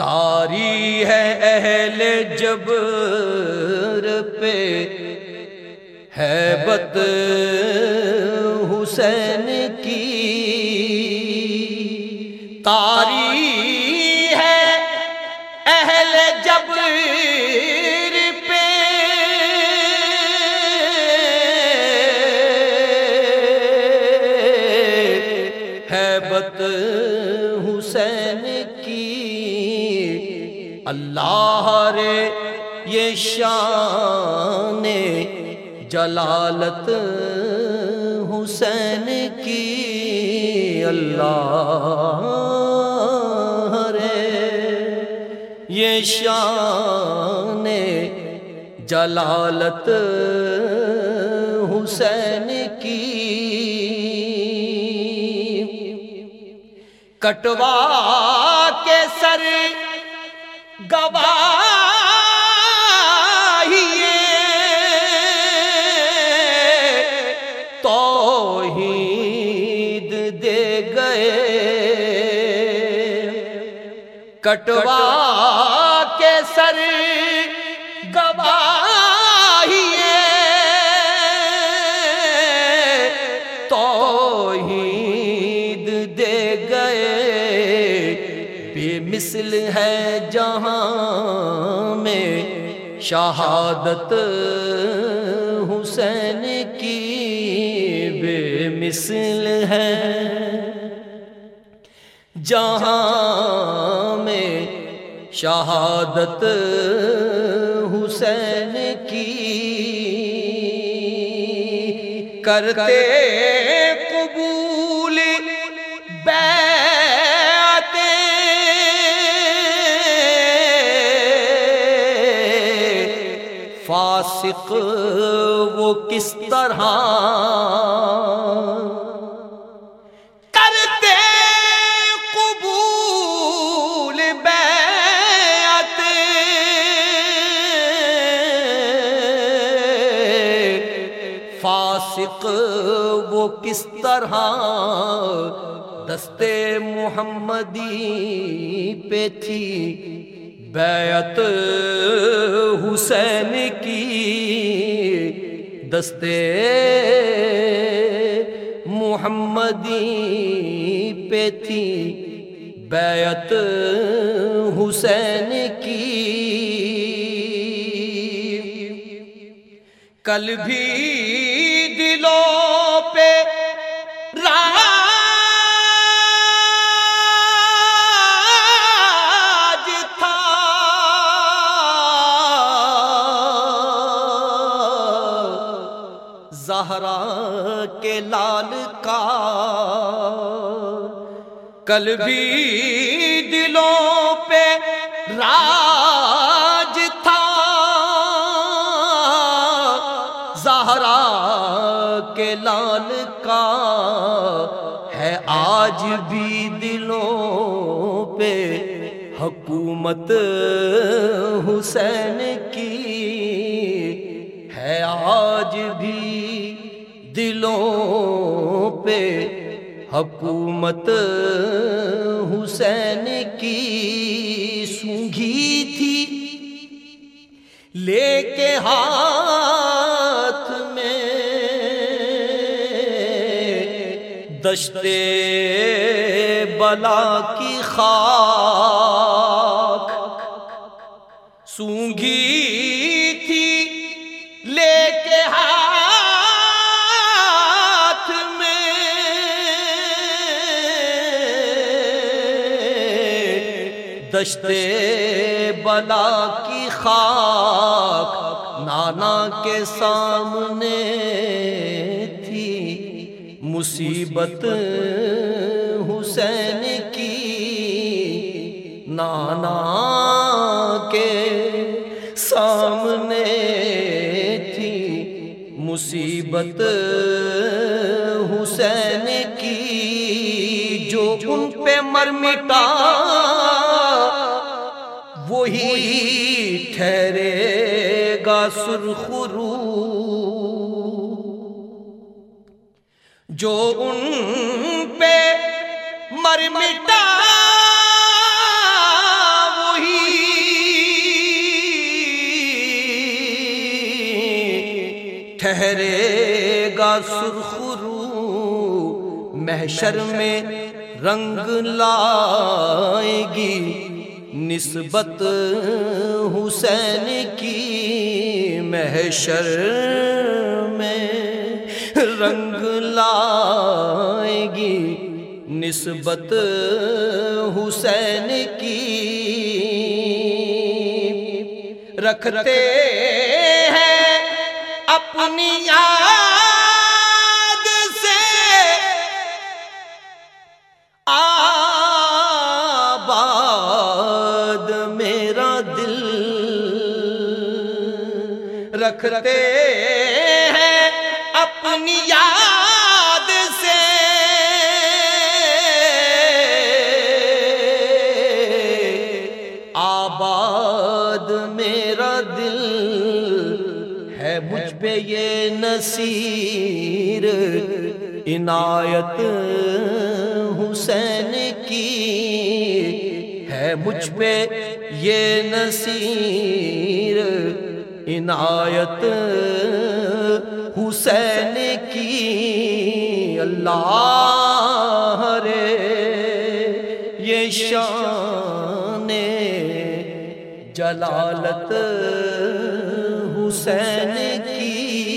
تاری ہے اہل جبر پہ۔ ہے بت حسین کی۔ تاری ہے اہل جبر پہ۔ ہے بت حسین اللہ رے یہ شان جلالت حسین کی اللہ رے یہ شان جلالت حسین کی کٹوا گواہی تو دے گئے کٹوا کے سر مثل ہے جہاں میں شہادت حسین کی بے مثل ہے۔ جہاں میں شہادت حسین کی کرتے فاسق، وہ کس طرح؟ کرتے قبول بیعت۔ فاسق، وہ کس طرح؟ دستے محمدی پہ تھی۔ بیعت حسین کی دستے محمدی پہ تھی۔ بیعت حسین کی۔ کل بھی دلوں پہ زہرا کے لال کا کل بھی دلوں پہ راج تھا۔ زہرا کے لال کا ہے آج بھی دلوں پہ۔ حکومت حسین کی ہے آج بھی دلوں پہ حکومت حسین کی سونگھی تھی۔ لے کے ہاتھ میں دشتے بلا کی خاک۔ سونگھی دشتے بلا کی خاک نانا کے سامنے تھی۔ مصیبت حسین کی نانا کے سامنے تھی۔ مصیبت حسین کی جو ان پہ مر مٹا وہی ٹھہرے گا سرخرو۔ جو ان پہ مر مٹا، وہی ٹھہرے گا سرخرو۔ محشر میں رنگ لا نسبت حسین کی محشر میں رنگ لائے گی۔ نسبت حسین کی رکھتے ہیں اپنی یاد رکھتے ہیں اپنی یاد سے۔ آباد میرا دل ہے مجھ پہ یہ نصیر۔ عنایت حسین کی ہے مجھ پہ یہ نصیر۔ عنایت حسین کی اللہ رے یہ شان جلالت حسین کی